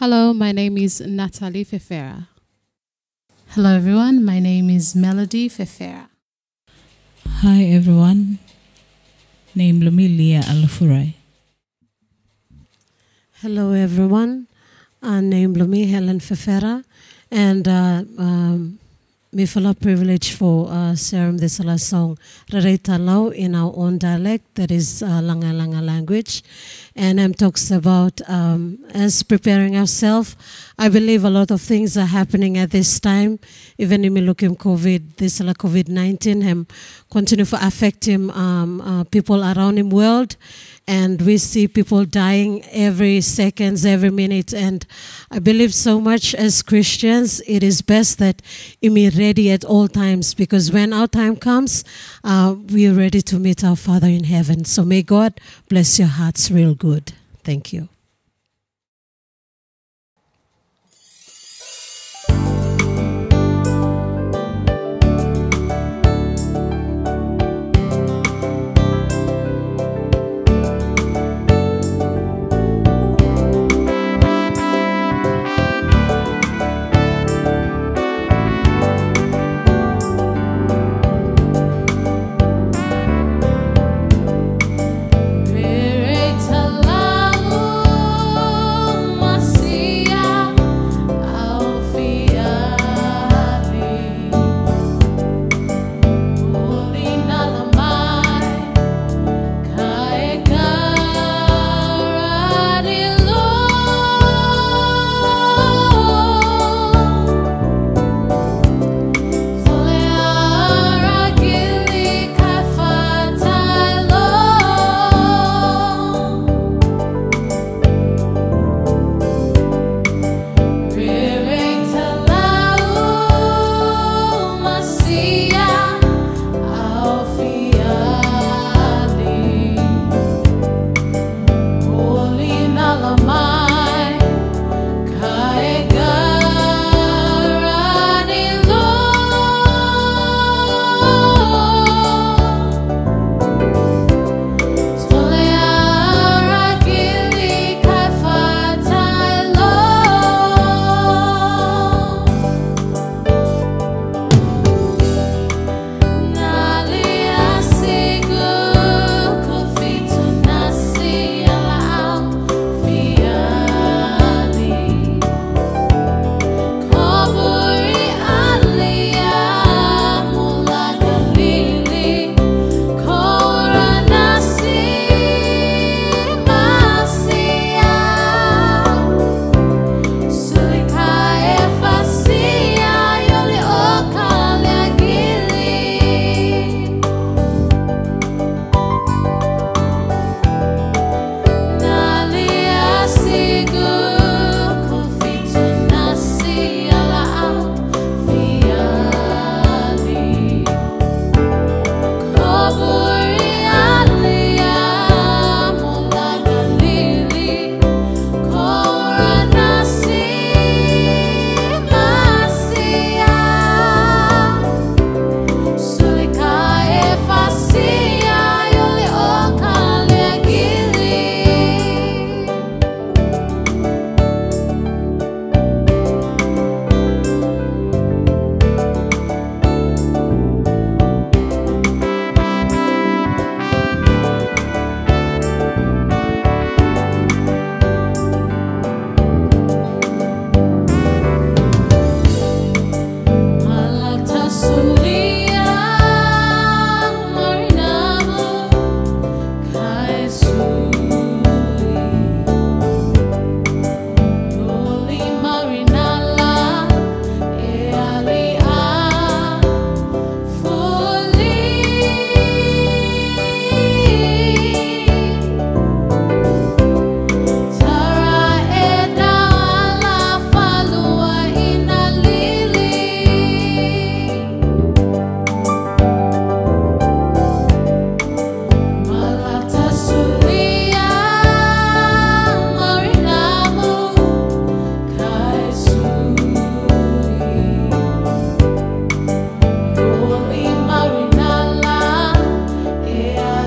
Hello, my name is Natalie Fefera. Hello, everyone. My name is Melody Fefera. Hi, everyone. Name Lumilia Alafurai. Hello, everyone. Uh, name Lumi Helen Fefera, and uh, um, me feel a privilege for uh, sharing this last song. Rareta Lau in our own dialect, that is uh, Langa Langa language, and I'm talks about um, as preparing ourselves. I believe a lot of things are happening at this time, even in me looking COVID, this like COVID nineteen, him continue to affect him um, uh, people around him world. And we see people dying every seconds every minute. And i believe so much as christians it is best that be ready at all times because when our time comes uh, we are ready to meet our father in heaven. So may god bless your hearts real good. Thank you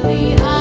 we are.